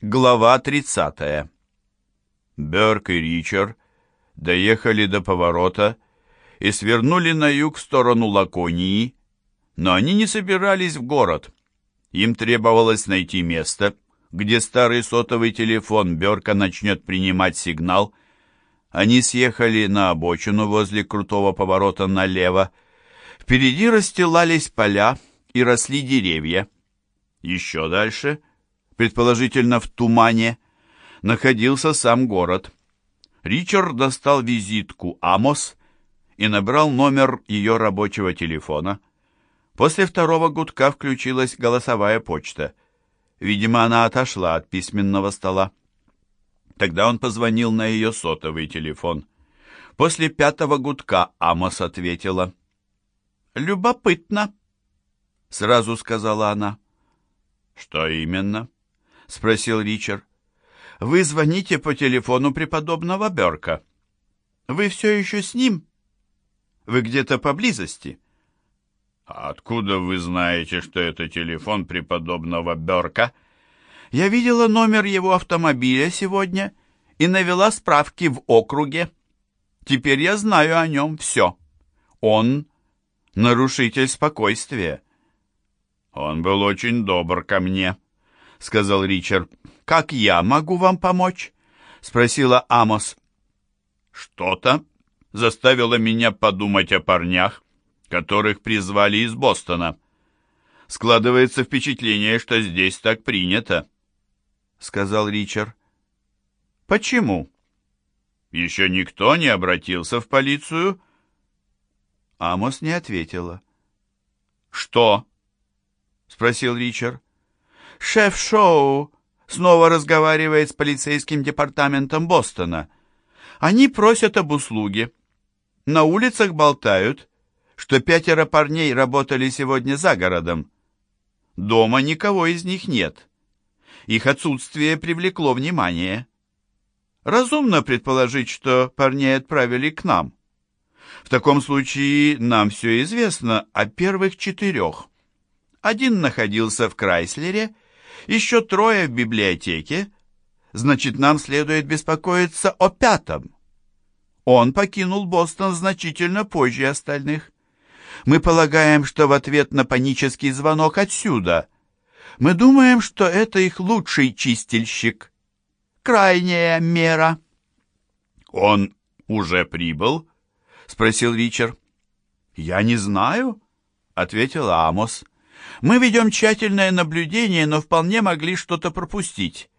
Глава 30. Берк и Ричард доехали до поворота и свернули на юг в сторону Лаконии, но они не собирались в город. Им требовалось найти место, где старый сотовый телефон Берка начнет принимать сигнал. Они съехали на обочину возле крутого поворота налево. Впереди расстилались поля и росли деревья. Еще дальше, предположительно в тумане, находился сам город. Ричард достал визитку «Амос» и набрал номер ее рабочего телефона. После второго гудка включилась голосовая почта. Видимо, она отошла от письменного стола. Тогда он позвонил на ее сотовый телефон. После пятого гудка Амос ответила. «Любопытно», — сразу сказала она. «Что именно?» — спросил Ричард. «Вы звоните по телефону преподобного Берка. Вы все еще с ним? Вы где-то поблизости?» «А откуда вы знаете, что это телефон преподобного Берка?» «Я видела номер его автомобиля сегодня и навела справки в округе. Теперь я знаю о нем все. Он — нарушитель спокойствия». «Он был очень добр ко мне», — сказал Ричард. «Как я могу вам помочь?» — спросила Амос. «Что-то заставило меня подумать о парнях, которых призвали из Бостона. Складывается впечатление, что здесь так принято, — сказал Ричард. Почему? Еще никто не обратился в полицию? Амос не ответила. Что? — спросил Ричард. Шеф Шоу снова разговаривает с полицейским департаментом Бостона. Они просят об услуге. На улицах болтают, что пятеро парней работали сегодня за городом. Дома никого из них нет. Их отсутствие привлекло внимание. Разумно предположить, что парней отправили к нам. В таком случае нам все известно о первых четырех. Один находился в Крайслере, еще трое в библиотеке. Значит, нам следует беспокоиться о пятом. Он покинул Бостон значительно позже остальных. Мы полагаем, что в ответ на панический звонок отсюда. Мы думаем, что это их лучший чистильщик. Крайняя мера. Он уже прибыл? Спросил Ричард. Я не знаю, ответил Амос. Мы ведем тщательное наблюдение, но вполне могли что-то пропустить.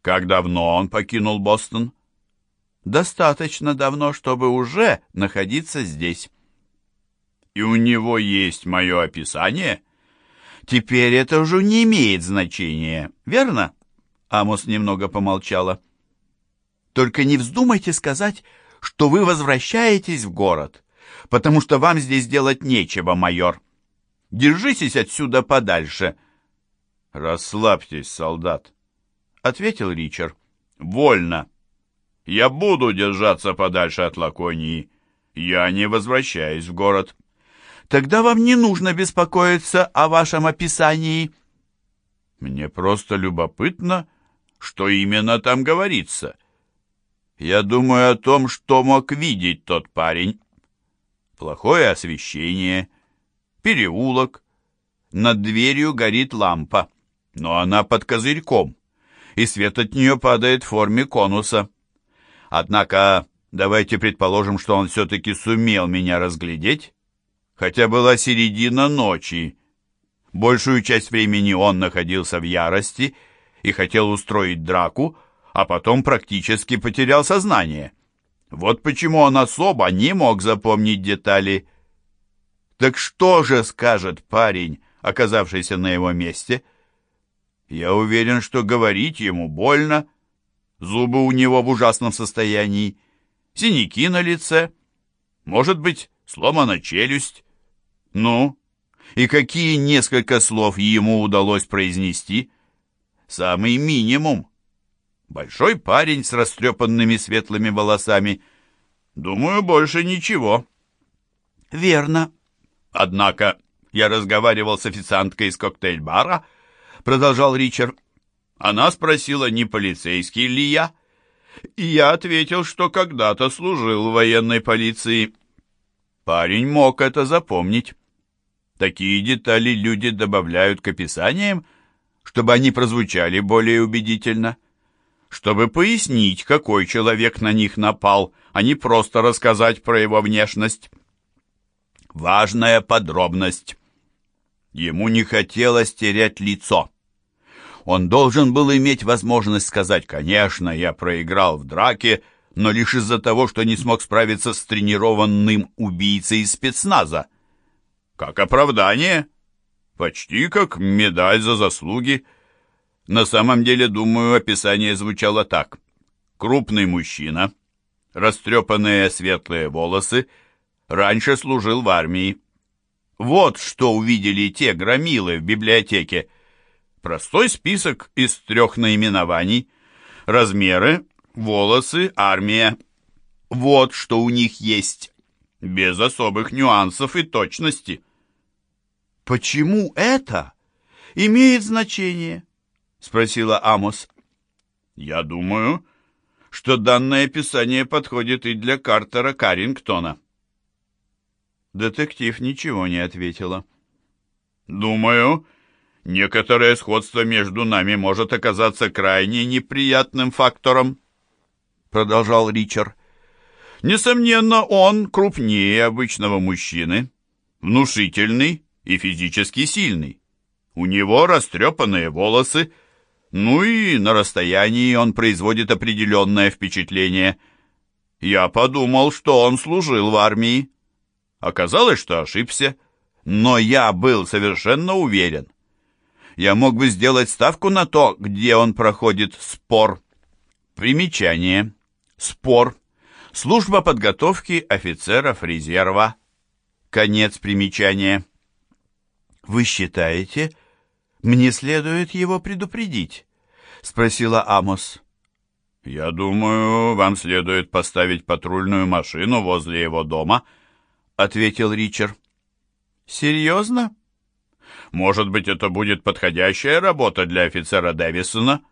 Как давно он покинул Бостон? Достаточно давно, чтобы уже находиться здесь. И у него есть мое описание? Теперь это уже не имеет значения, верно? Амос немного помолчала. Только не вздумайте сказать, что вы возвращаетесь в город, потому что вам здесь делать нечего, майор. Держитесь отсюда подальше. Расслабьтесь, солдат, ответил Ричард. Вольно. Я буду держаться подальше от Лаконии. Я не возвращаюсь в город. Тогда вам не нужно беспокоиться о вашем описании. Мне просто любопытно, что именно там говорится. Я думаю о том, что мог видеть тот парень. Плохое освещение, переулок. Над дверью горит лампа, но она под козырьком, и свет от нее падает в форме конуса. Однако давайте предположим, что он все-таки сумел меня разглядеть хотя была середина ночи. Большую часть времени он находился в ярости и хотел устроить драку, а потом практически потерял сознание. Вот почему он особо не мог запомнить детали. Так что же скажет парень, оказавшийся на его месте? Я уверен, что говорить ему больно. Зубы у него в ужасном состоянии, синяки на лице, может быть, сломана челюсть. Ну, и какие несколько слов ему удалось произнести? Самый минимум. Большой парень с растрепанными светлыми волосами. Думаю, больше ничего. Верно. Однако я разговаривал с официанткой из коктейль-бара, продолжал Ричард. Она спросила, не полицейский ли я, и я ответил, что когда-то служил в военной полиции. Парень мог это запомнить. Такие детали люди добавляют к описаниям, чтобы они прозвучали более убедительно, чтобы пояснить, какой человек на них напал, а не просто рассказать про его внешность. Важная подробность. Ему не хотелось терять лицо. Он должен был иметь возможность сказать, «Конечно, я проиграл в драке, но лишь из-за того, что не смог справиться с тренированным убийцей спецназа». Как оправдание, почти как медаль за заслуги. На самом деле, думаю, описание звучало так. Крупный мужчина, растрепанные светлые волосы, раньше служил в армии. Вот что увидели те громилы в библиотеке. Простой список из трех наименований. Размеры, волосы, армия. Вот что у них есть. Без особых нюансов и точности. «Почему это имеет значение?» — спросила Амос. «Я думаю, что данное описание подходит и для Картера Карингтона». Детектив ничего не ответила. «Думаю, некоторое сходство между нами может оказаться крайне неприятным фактором», продолжал Ричард. «Несомненно, он крупнее обычного мужчины, внушительный и физически сильный. У него растрепанные волосы, ну и на расстоянии он производит определенное впечатление. Я подумал, что он служил в армии. Оказалось, что ошибся, но я был совершенно уверен. Я мог бы сделать ставку на то, где он проходит спор. Примечание. Спор. Служба подготовки офицеров резерва. Конец примечания. «Вы считаете, мне следует его предупредить?» — спросила Амос. «Я думаю, вам следует поставить патрульную машину возле его дома», — ответил Ричард. «Серьезно?» «Может быть, это будет подходящая работа для офицера Дэвисона?»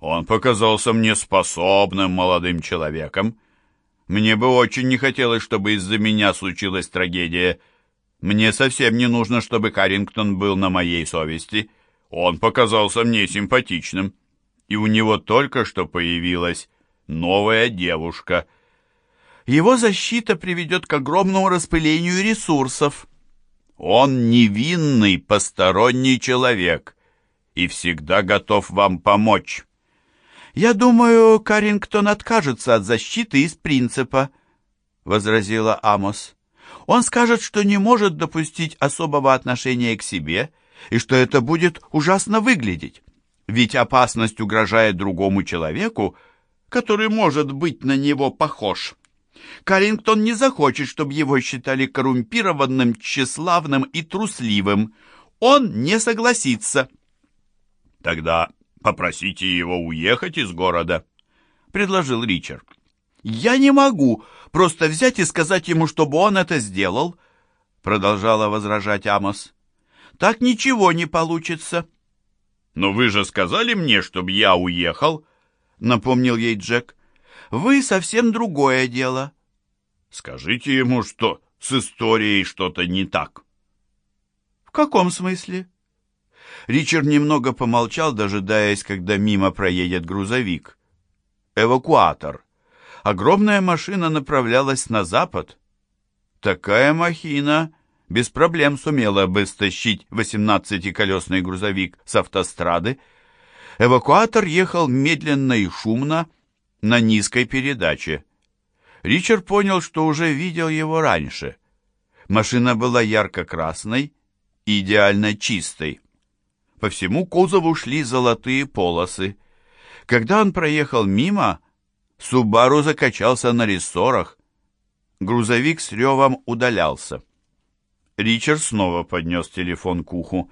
«Он показался мне способным молодым человеком. Мне бы очень не хотелось, чтобы из-за меня случилась трагедия. Мне совсем не нужно, чтобы Карингтон был на моей совести. Он показался мне симпатичным» и у него только что появилась новая девушка. Его защита приведет к огромному распылению ресурсов. Он невинный посторонний человек и всегда готов вам помочь. Я думаю, Карингтон откажется от защиты из принципа, возразила Амос. Он скажет, что не может допустить особого отношения к себе и что это будет ужасно выглядеть. Ведь опасность угрожает другому человеку, который может быть на него похож. Карингтон не захочет, чтобы его считали коррумпированным, тщеславным и трусливым. Он не согласится. Тогда попросите его уехать из города, предложил Ричард. Я не могу просто взять и сказать ему, чтобы он это сделал, продолжала возражать Амос. Так ничего не получится. «Но вы же сказали мне, чтобы я уехал», — напомнил ей Джек. «Вы совсем другое дело». «Скажите ему, что с историей что-то не так». «В каком смысле?» Ричард немного помолчал, дожидаясь, когда мимо проедет грузовик. «Эвакуатор». Огромная машина направлялась на запад. Такая махина без проблем сумела бы стащить 18-колесный грузовик с автострады. Эвакуатор ехал медленно и шумно на низкой передаче. Ричард понял, что уже видел его раньше. Машина была ярко-красной и идеально чистой. По всему кузову шли золотые полосы. Когда он проехал мимо, Субару закачался на рессорах. Грузовик с ревом удалялся. Ричард снова поднес телефон к уху.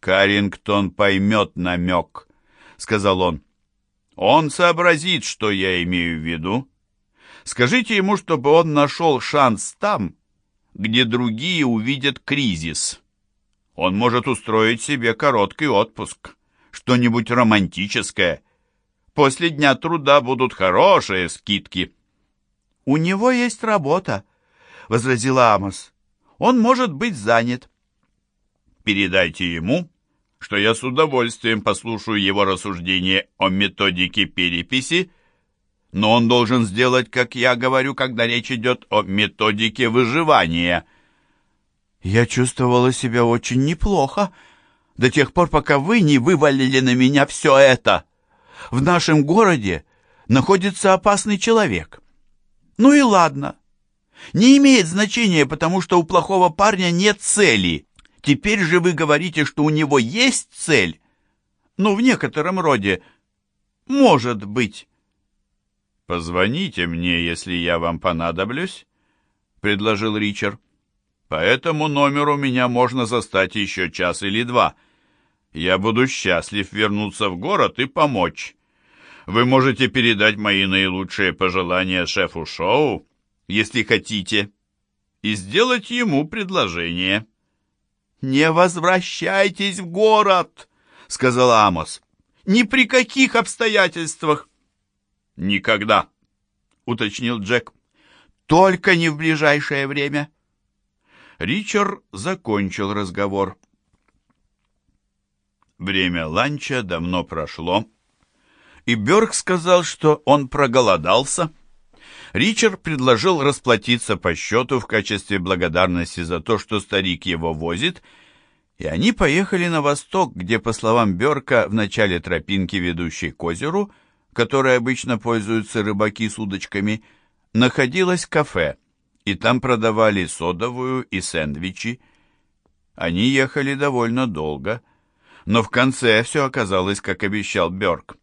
«Карингтон поймет намек», — сказал он. «Он сообразит, что я имею в виду. Скажите ему, чтобы он нашел шанс там, где другие увидят кризис. Он может устроить себе короткий отпуск, что-нибудь романтическое. После дня труда будут хорошие скидки». «У него есть работа», — возразила Амос. «Он может быть занят». «Передайте ему, что я с удовольствием послушаю его рассуждения о методике переписи, но он должен сделать, как я говорю, когда речь идет о методике выживания». «Я чувствовала себя очень неплохо до тех пор, пока вы не вывалили на меня все это. В нашем городе находится опасный человек. Ну и ладно. Не имеет значения, потому что у плохого парня нет цели. Теперь же вы говорите, что у него есть цель. Ну, в некотором роде. Может быть. «Позвоните мне, если я вам понадоблюсь», — предложил Ричард. «По этому номеру меня можно застать еще час или два. Я буду счастлив вернуться в город и помочь. Вы можете передать мои наилучшие пожелания шефу шоу, если хотите, и сделать ему предложение». «Не возвращайтесь в город!» — сказал Амос. «Ни при каких обстоятельствах!» «Никогда!» — уточнил Джек. «Только не в ближайшее время!» Ричард закончил разговор. Время ланча давно прошло, и Бёрк сказал, что он проголодался. Ричард предложил расплатиться по счету в качестве благодарности за то, что старик его возит, и они поехали на восток, где, по словам Бёрка, в начале тропинки, ведущей к озеру, которой обычно пользуются рыбаки с удочками, находилось кафе, и там продавали содовую и сэндвичи. Они ехали довольно долго, но в конце все оказалось, как обещал Бёрк.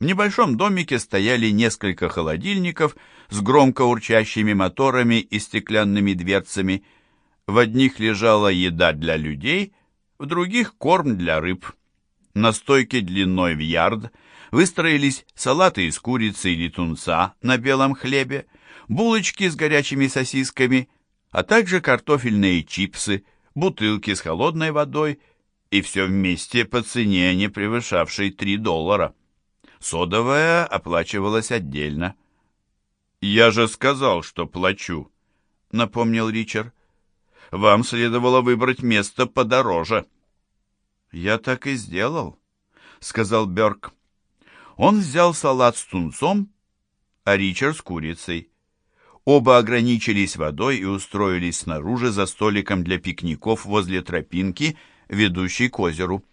В небольшом домике стояли несколько холодильников с громко урчащими моторами и стеклянными дверцами. В одних лежала еда для людей, в других корм для рыб. На стойке длиной в ярд выстроились салаты из курицы или тунца на белом хлебе, булочки с горячими сосисками, а также картофельные чипсы, бутылки с холодной водой и все вместе по цене, не превышавшей 3 доллара. Содовая оплачивалась отдельно. «Я же сказал, что плачу», — напомнил Ричард. «Вам следовало выбрать место подороже». «Я так и сделал», — сказал Бёрк. Он взял салат с тунцом, а Ричард с курицей. Оба ограничились водой и устроились снаружи за столиком для пикников возле тропинки, ведущей к озеру.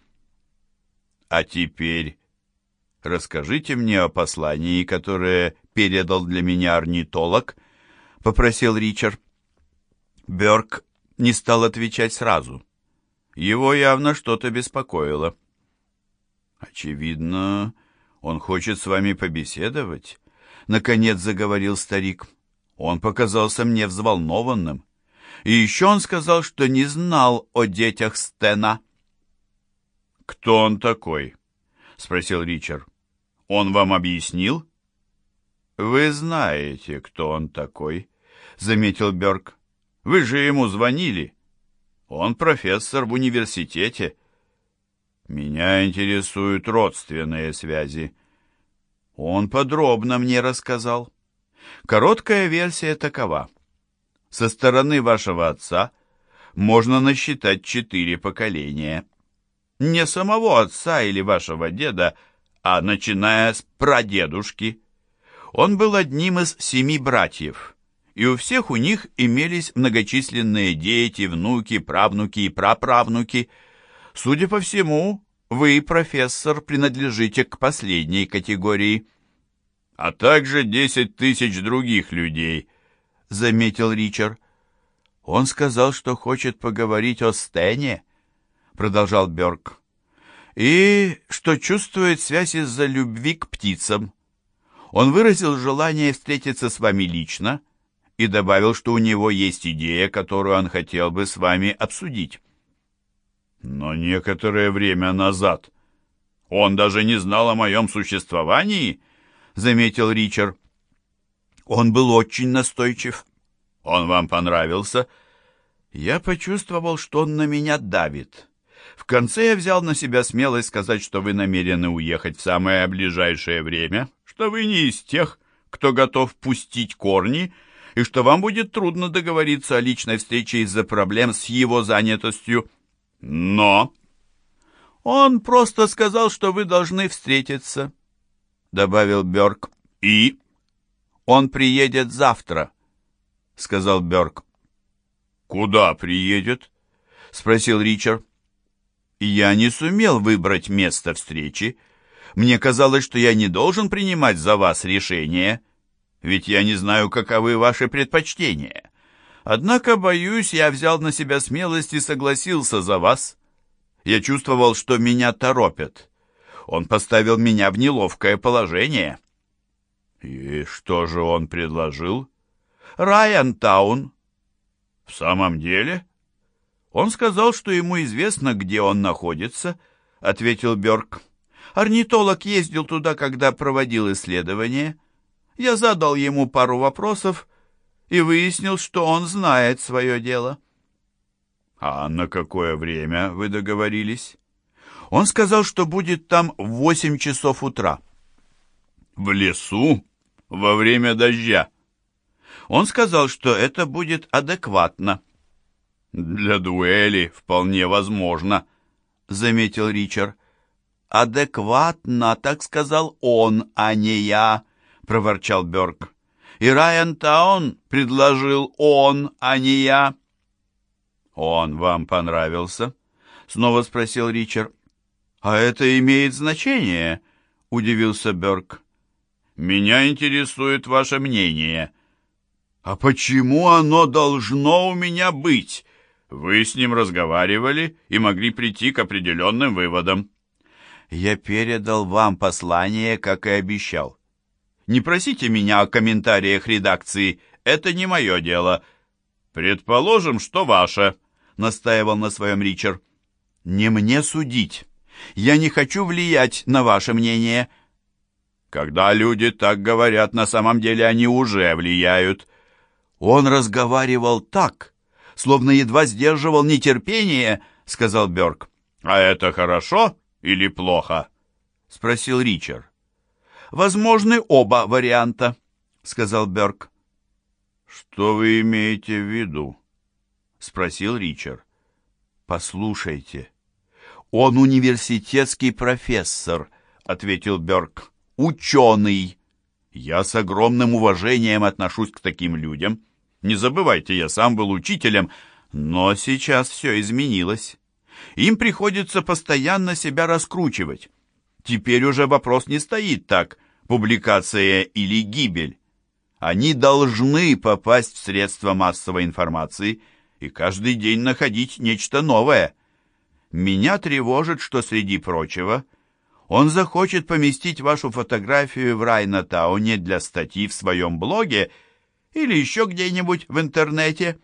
«А теперь расскажите мне о послании, которое передал для меня орнитолог», — попросил Ричард. Бёрк не стал отвечать сразу. Его явно что-то беспокоило. «Очевидно, он хочет с вами побеседовать», — наконец заговорил старик. Он показался мне взволнованным. И еще он сказал, что не знал о детях Стена. «Кто он такой?» — спросил Ричард. «Он вам объяснил?» «Вы знаете, кто он такой», — заметил Бёрк. «Вы же ему звонили. Он профессор в университете». «Меня интересуют родственные связи». Он подробно мне рассказал. Короткая версия такова. Со стороны вашего отца можно насчитать четыре поколения. Не самого отца или вашего деда, а начиная с прадедушки. Он был одним из семи братьев, и у всех у них имелись многочисленные дети, внуки, правнуки и праправнуки. Судя по всему, вы, профессор, принадлежите к последней категории. А также десять тысяч других людей, заметил Ричард. Он сказал, что хочет поговорить о Стэне, продолжал Бёрк и что чувствует связь из-за любви к птицам. Он выразил желание встретиться с вами лично и добавил, что у него есть идея, которую он хотел бы с вами обсудить. Но некоторое время назад он даже не знал о моем существовании, заметил Ричард. Он был очень настойчив. Он вам понравился? Я почувствовал, что он на меня давит. В конце я взял на себя смелость сказать, что вы намерены уехать в самое ближайшее время, что вы не из тех, кто готов пустить корни, и что вам будет трудно договориться о личной встрече из-за проблем с его занятостью. Но он просто сказал, что вы должны встретиться, добавил Бёрк. И он приедет завтра, сказал Бёрк. Куда приедет? спросил Ричард. Я не сумел выбрать место встречи. Мне казалось, что я не должен принимать за вас решение, ведь я не знаю, каковы ваши предпочтения. Однако, боюсь, я взял на себя смелость и согласился за вас. Я чувствовал, что меня торопят. Он поставил меня в неловкое положение. И что же он предложил? Райан Таун. В самом деле? Он сказал, что ему известно, где он находится, ответил Бёрк. Орнитолог ездил туда, когда проводил исследование. Я задал ему пару вопросов и выяснил, что он знает свое дело. А на какое время вы договорились? Он сказал, что будет там в восемь часов утра. В лесу? Во время дождя? Он сказал, что это будет адекватно. «Для дуэли вполне возможно», — заметил Ричард. «Адекватно, так сказал он, а не я», — проворчал Бёрк. «И Райан Таун предложил он, а не я». «Он вам понравился?» — снова спросил Ричард. «А это имеет значение?» — удивился Бёрк. «Меня интересует ваше мнение». «А почему оно должно у меня быть?» Вы с ним разговаривали и могли прийти к определенным выводам. Я передал вам послание, как и обещал. Не просите меня о комментариях редакции, это не мое дело. Предположим, что ваше, настаивал на своем Ричард. Не мне судить. Я не хочу влиять на ваше мнение. Когда люди так говорят, на самом деле они уже влияют. Он разговаривал так, словно едва сдерживал нетерпение, сказал Бёрк. «А это хорошо или плохо?» — спросил Ричард. «Возможны оба варианта», — сказал Бёрк. «Что вы имеете в виду?» — спросил Ричард. «Послушайте, он университетский профессор», — ответил Бёрк. «Ученый. Я с огромным уважением отношусь к таким людям. Не забывайте, я сам был учителем, но сейчас все изменилось. Им приходится постоянно себя раскручивать. Теперь уже вопрос не стоит так, публикация или гибель. Они должны попасть в средства массовой информации и каждый день находить нечто новое. Меня тревожит, что среди прочего он захочет поместить вашу фотографию в Райнатауне для статьи в своем блоге или еще где-нибудь в интернете.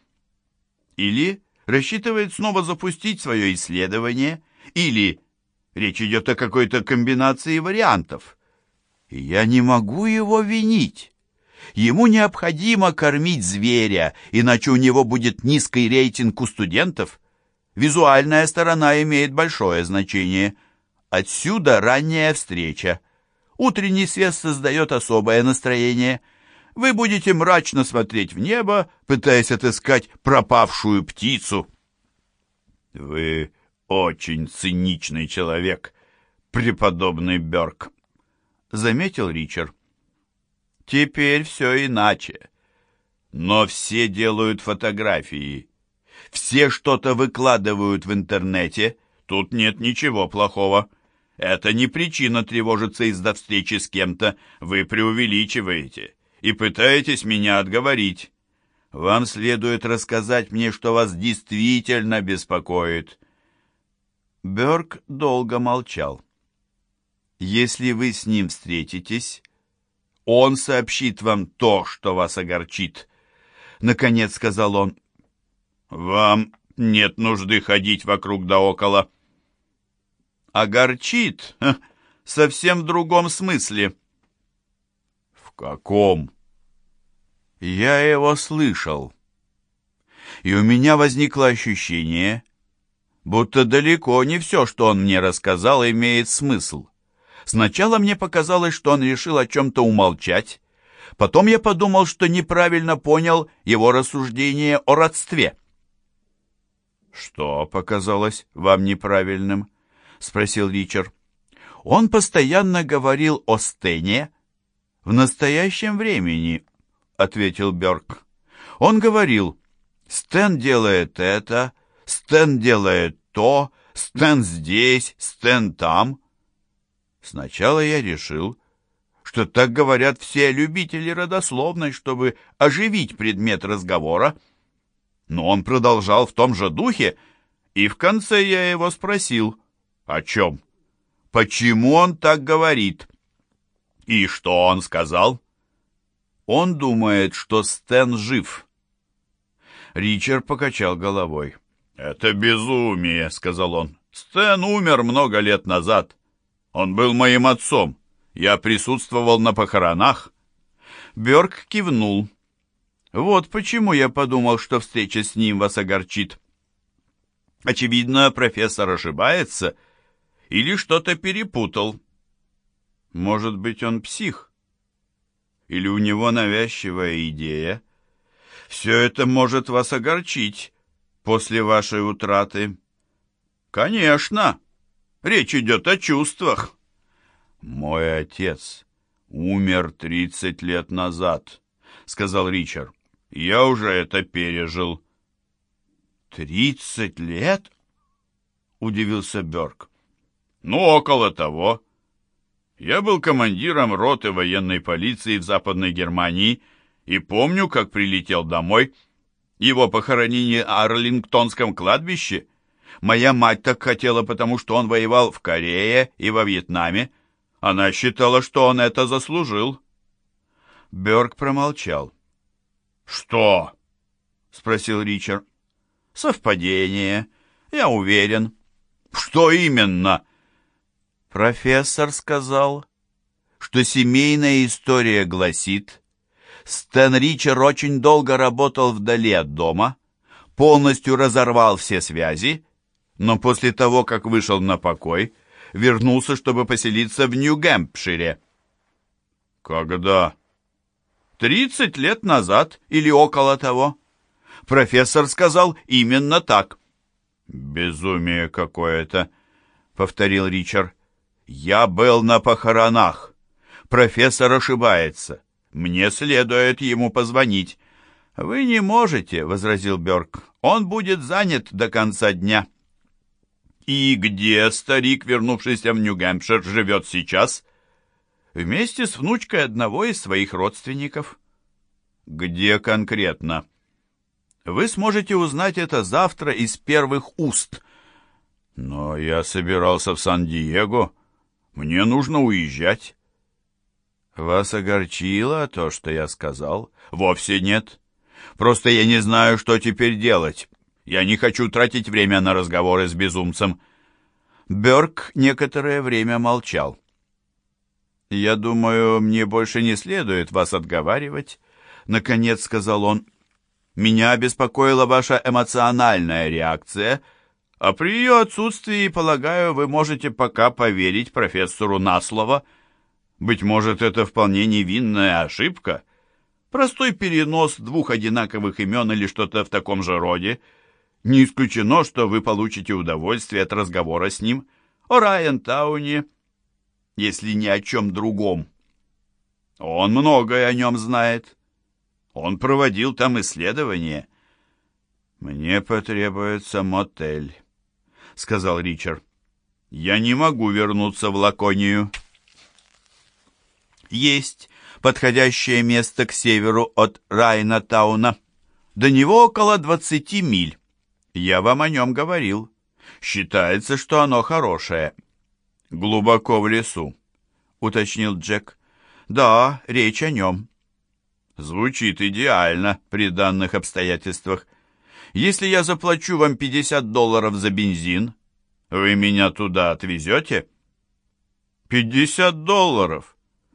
Или рассчитывает снова запустить свое исследование, или речь идет о какой-то комбинации вариантов. Я не могу его винить. Ему необходимо кормить зверя, иначе у него будет низкий рейтинг у студентов. Визуальная сторона имеет большое значение. Отсюда ранняя встреча. Утренний свет создает особое настроение – вы будете мрачно смотреть в небо, пытаясь отыскать пропавшую птицу. Вы очень циничный человек, преподобный Бёрк, заметил Ричард. Теперь все иначе. Но все делают фотографии. Все что-то выкладывают в интернете. Тут нет ничего плохого. Это не причина тревожиться из-за встречи с кем-то. Вы преувеличиваете и пытаетесь меня отговорить. Вам следует рассказать мне, что вас действительно беспокоит». Бёрк долго молчал. «Если вы с ним встретитесь, он сообщит вам то, что вас огорчит», — наконец сказал он. «Вам нет нужды ходить вокруг да около». «Огорчит? Совсем в другом смысле». «В каком?» Я его слышал. И у меня возникло ощущение, будто далеко не все, что он мне рассказал, имеет смысл. Сначала мне показалось, что он решил о чем-то умолчать, потом я подумал, что неправильно понял его рассуждение о родстве. «Что показалось вам неправильным?» — спросил Ричард. Он постоянно говорил о Стене в настоящем времени, — ответил Бёрк. Он говорил, Стэн делает это, Стэн делает то, Стэн здесь, Стэн там. Сначала я решил, что так говорят все любители родословной, чтобы оживить предмет разговора. Но он продолжал в том же духе, и в конце я его спросил, о чем? почему он так говорит. И что он сказал? Он думает, что Стэн жив. Ричард покачал головой. «Это безумие», — сказал он. «Стэн умер много лет назад. Он был моим отцом. Я присутствовал на похоронах». Бёрк кивнул. «Вот почему я подумал, что встреча с ним вас огорчит. Очевидно, профессор ошибается, или что-то перепутал. Может быть, он псих? Или у него навязчивая идея? Все это может вас огорчить после вашей утраты. Конечно, речь идет о чувствах. Мой отец умер тридцать лет назад, сказал Ричард. Я уже это пережил. «Тридцать лет?» — удивился Бёрк. Ну, около того. Я был командиром роты военной полиции в Западной Германии и помню, как прилетел домой. Его похоронили на Арлингтонском кладбище. Моя мать так хотела, потому что он воевал в Корее и во Вьетнаме. Она считала, что он это заслужил. Бёрк промолчал. «Что?» — спросил Ричард. «Совпадение, я уверен». «Что именно?» Профессор сказал, что семейная история гласит, Стэн Ричер очень долго работал вдали от дома, полностью разорвал все связи, но после того, как вышел на покой, вернулся, чтобы поселиться в Нью-Гэмпшире. Когда? Тридцать лет назад или около того. Профессор сказал именно так. Безумие какое-то, повторил Ричард. «Я был на похоронах. Профессор ошибается. Мне следует ему позвонить». «Вы не можете», — возразил Бёрк. «Он будет занят до конца дня». «И где старик, вернувшийся в Нью-Гэмпшир, живет сейчас?» «Вместе с внучкой одного из своих родственников». «Где конкретно?» «Вы сможете узнать это завтра из первых уст». «Но я собирался в Сан-Диего», мне нужно уезжать». «Вас огорчило то, что я сказал?» «Вовсе нет. Просто я не знаю, что теперь делать. Я не хочу тратить время на разговоры с безумцем». Бёрк некоторое время молчал. «Я думаю, мне больше не следует вас отговаривать», — наконец сказал он. «Меня обеспокоила ваша эмоциональная реакция — а при ее отсутствии, полагаю, вы можете пока поверить профессору на слово. Быть может, это вполне невинная ошибка. Простой перенос двух одинаковых имен или что-то в таком же роде. Не исключено, что вы получите удовольствие от разговора с ним о Райан Тауне, если ни о чем другом. Он многое о нем знает. Он проводил там исследования. Мне потребуется мотель. — сказал Ричард. «Я не могу вернуться в Лаконию». «Есть подходящее место к северу от Райна-тауна. До него около двадцати миль. Я вам о нем говорил. Считается, что оно хорошее». «Глубоко в лесу», — уточнил Джек. «Да, речь о нем». «Звучит идеально при данных обстоятельствах. Если я заплачу вам 50 долларов за бензин, вы меня туда отвезете?» «Пятьдесят долларов?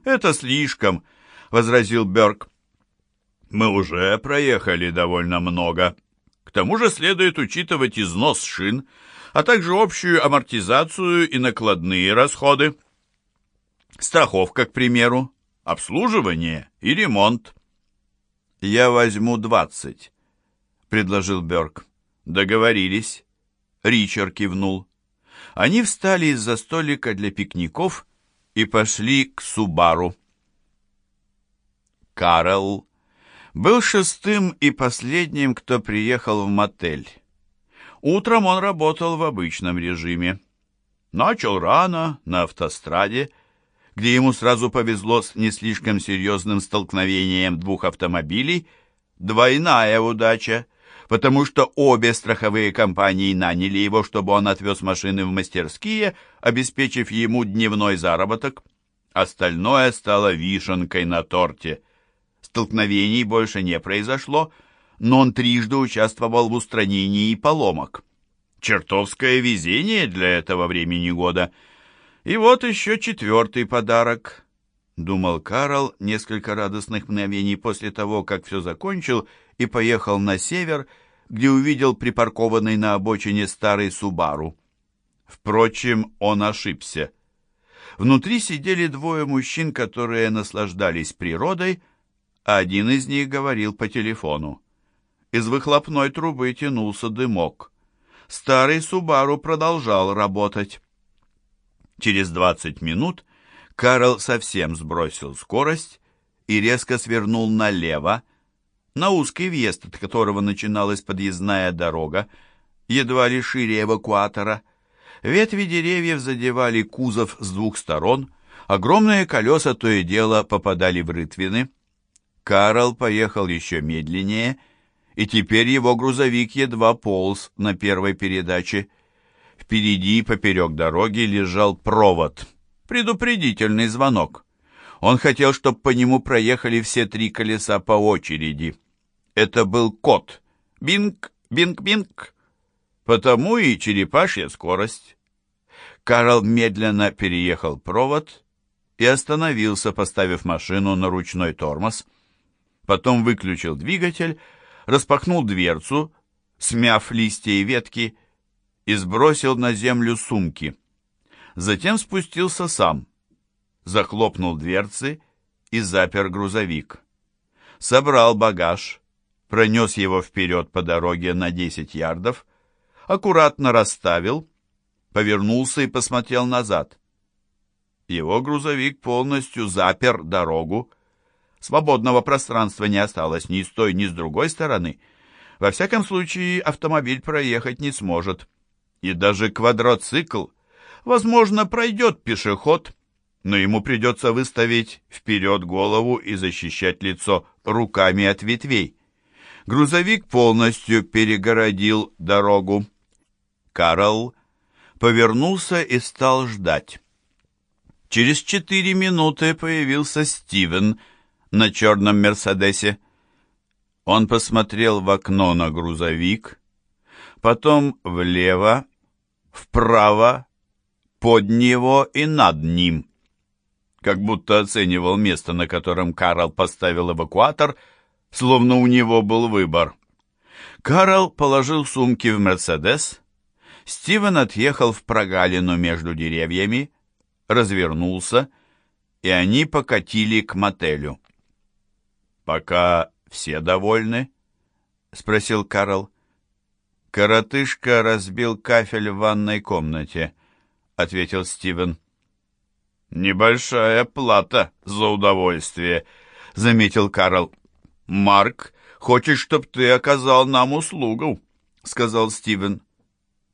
Это слишком», — возразил Берг. «Мы уже проехали довольно много. К тому же следует учитывать износ шин. а также общую амортизацию и накладные расходы. Страховка, к примеру, обслуживание и ремонт. «Я возьму двадцать», — предложил Бёрк. «Договорились». Ричард кивнул. Они встали из-за столика для пикников и пошли к Субару. Карл был шестым и последним, кто приехал в мотель. Утром он работал в обычном режиме. Начал рано, на автостраде, где ему сразу повезло с не слишком серьезным столкновением двух автомобилей. Двойная удача, потому что обе страховые компании наняли его, чтобы он отвез машины в мастерские, обеспечив ему дневной заработок. Остальное стало вишенкой на торте. Столкновений больше не произошло, но он трижды участвовал в устранении поломок. Чертовское везение для этого времени года. И вот еще четвертый подарок, думал Карл несколько радостных мгновений после того, как все закончил и поехал на север, где увидел припаркованный на обочине старый Субару. Впрочем, он ошибся. Внутри сидели двое мужчин, которые наслаждались природой, а один из них говорил по телефону. Из выхлопной трубы тянулся дымок. Старый Субару продолжал работать. Через двадцать минут Карл совсем сбросил скорость и резко свернул налево, на узкий въезд, от которого начиналась подъездная дорога, едва ли шире эвакуатора. Ветви деревьев задевали кузов с двух сторон, огромные колеса то и дело попадали в рытвины. Карл поехал еще медленнее и теперь его грузовик едва полз на первой передаче. Впереди, поперек дороги, лежал провод. Предупредительный звонок. Он хотел, чтобы по нему проехали все три колеса по очереди. Это был кот. Бинг, бинг, бинг. Потому и черепашья скорость. Карл медленно переехал провод и остановился, поставив машину на ручной тормоз. Потом выключил двигатель, распахнул дверцу, смяв листья и ветки, и сбросил на землю сумки. Затем спустился сам, захлопнул дверцы и запер грузовик. Собрал багаж, пронес его вперед по дороге на 10 ярдов, аккуратно расставил, повернулся и посмотрел назад. Его грузовик полностью запер дорогу, Свободного пространства не осталось ни с той, ни с другой стороны. Во всяком случае, автомобиль проехать не сможет. И даже квадроцикл, возможно, пройдет пешеход, но ему придется выставить вперед голову и защищать лицо руками от ветвей. Грузовик полностью перегородил дорогу. Карл повернулся и стал ждать. Через четыре минуты появился Стивен, на черном «Мерседесе». Он посмотрел в окно на грузовик, потом влево, вправо, под него и над ним, как будто оценивал место, на котором Карл поставил эвакуатор, словно у него был выбор. Карл положил сумки в «Мерседес», Стивен отъехал в прогалину между деревьями, развернулся, и они покатили к мотелю. «Пока все довольны?» — спросил Карл. «Коротышка разбил кафель в ванной комнате», — ответил Стивен. «Небольшая плата за удовольствие», — заметил Карл. «Марк хочет, чтобы ты оказал нам услугу», — сказал Стивен.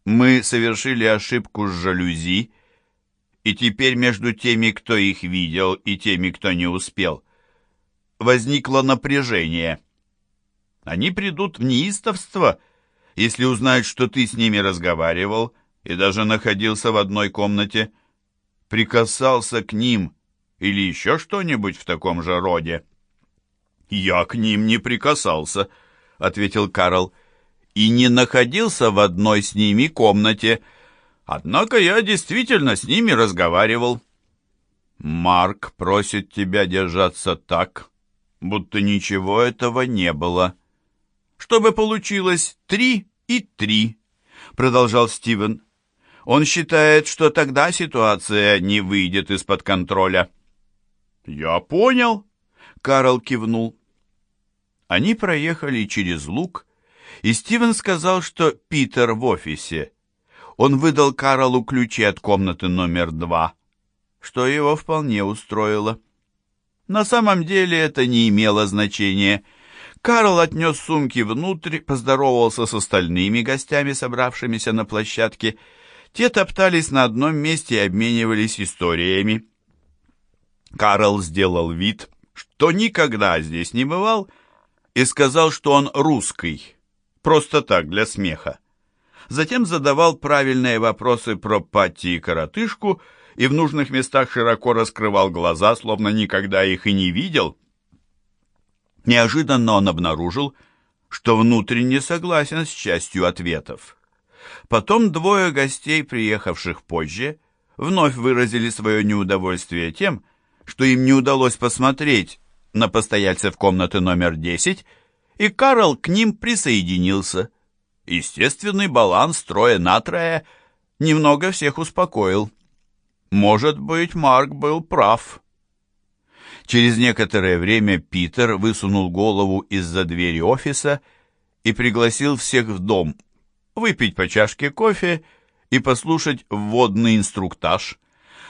«Мы совершили ошибку с жалюзи, и теперь между теми, кто их видел, и теми, кто не успел, возникло напряжение. Они придут в неистовство, если узнают, что ты с ними разговаривал и даже находился в одной комнате, прикасался к ним или еще что-нибудь в таком же роде. «Я к ним не прикасался», — ответил Карл, «и не находился в одной с ними комнате, однако я действительно с ними разговаривал». «Марк просит тебя держаться так, будто ничего этого не было. «Чтобы получилось три и три», — продолжал Стивен. Он считает, что тогда ситуация не выйдет из-под контроля. «Я понял», — Карл кивнул. Они проехали через луг, и Стивен сказал, что Питер в офисе. Он выдал Карлу ключи от комнаты номер два, что его вполне устроило. На самом деле это не имело значения. Карл отнес сумки внутрь, поздоровался с остальными гостями, собравшимися на площадке. Те топтались на одном месте и обменивались историями. Карл сделал вид, что никогда здесь не бывал, и сказал, что он русский, просто так, для смеха. Затем задавал правильные вопросы про Патти и коротышку и в нужных местах широко раскрывал глаза, словно никогда их и не видел. Неожиданно он обнаружил, что внутренне согласен с частью ответов. Потом двое гостей, приехавших позже, вновь выразили свое неудовольствие тем, что им не удалось посмотреть на постояльцев комнаты номер 10, и Карл к ним присоединился. Естественный баланс строя натрия немного всех успокоил. Может быть, Марк был прав. Через некоторое время Питер высунул голову из-за двери офиса и пригласил всех в дом выпить по чашке кофе и послушать вводный инструктаж,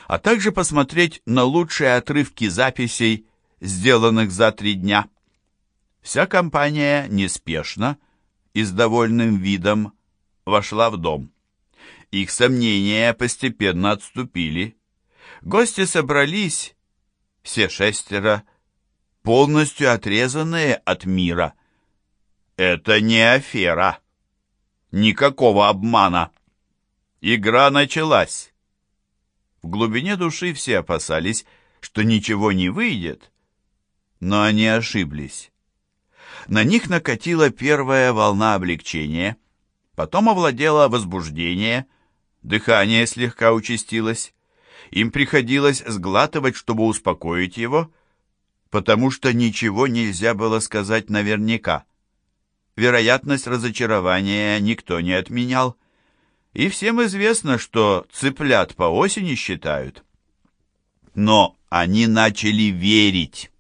а также посмотреть на лучшие отрывки записей, сделанных за три дня. Вся компания неспешно и с довольным видом вошла в дом. Их сомнения постепенно отступили. Гости собрались, все шестеро, полностью отрезанные от мира. Это не афера. Никакого обмана. Игра началась. В глубине души все опасались, что ничего не выйдет, но они ошиблись. На них накатила первая волна облегчения, потом овладело возбуждение, дыхание слегка участилось. Им приходилось сглатывать, чтобы успокоить его, потому что ничего нельзя было сказать наверняка. Вероятность разочарования никто не отменял, и всем известно, что цыплят по осени считают. Но они начали верить.